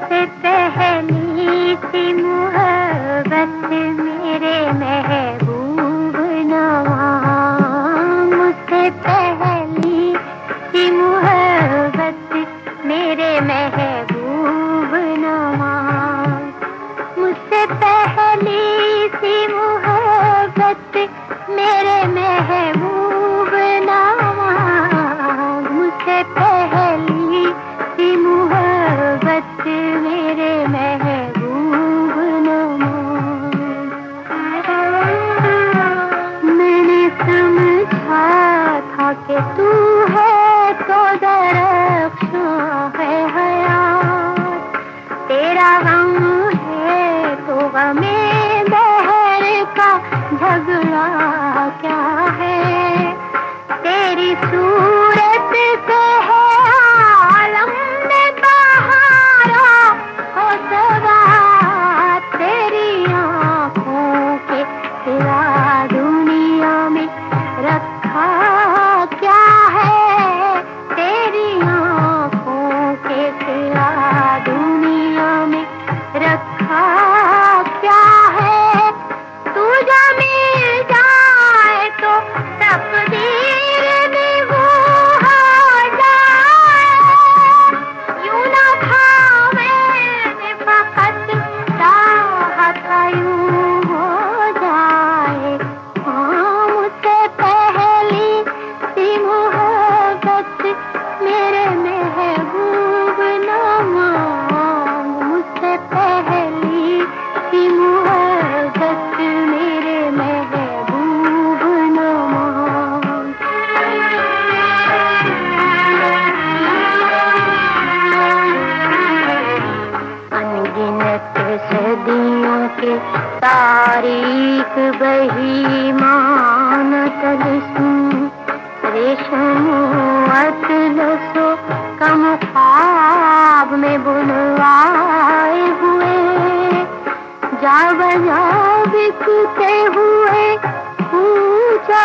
पहली सी मोहब्बत मेरे महबूब नवा मुझसे पहली बही मान तलसू रेशमो अतलसो कम ख्वाब में बुलवाए हुए। जा बजा बिकते हुए पूजा